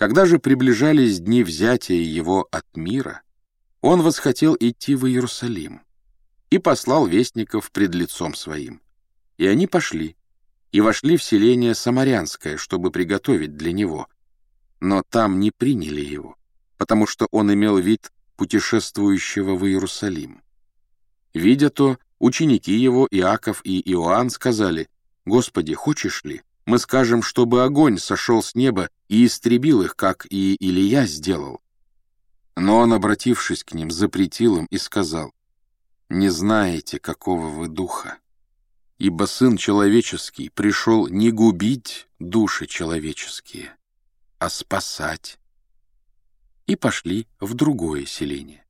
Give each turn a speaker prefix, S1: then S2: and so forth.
S1: Когда же приближались дни взятия его от мира, он восхотел идти в Иерусалим и послал вестников пред лицом своим. И они пошли, и вошли в селение Самарянское, чтобы приготовить для него. Но там не приняли его, потому что он имел вид путешествующего в Иерусалим. Видя то, ученики его, Иаков и Иоанн, сказали, «Господи, хочешь ли, мы скажем, чтобы огонь сошел с неба и истребил их, как и Илия сделал?» Но он, обратившись к ним, запретил им и сказал, «Не знаете, какого вы духа, ибо Сын Человеческий пришел не губить души человеческие, а спасать». И пошли в другое селение.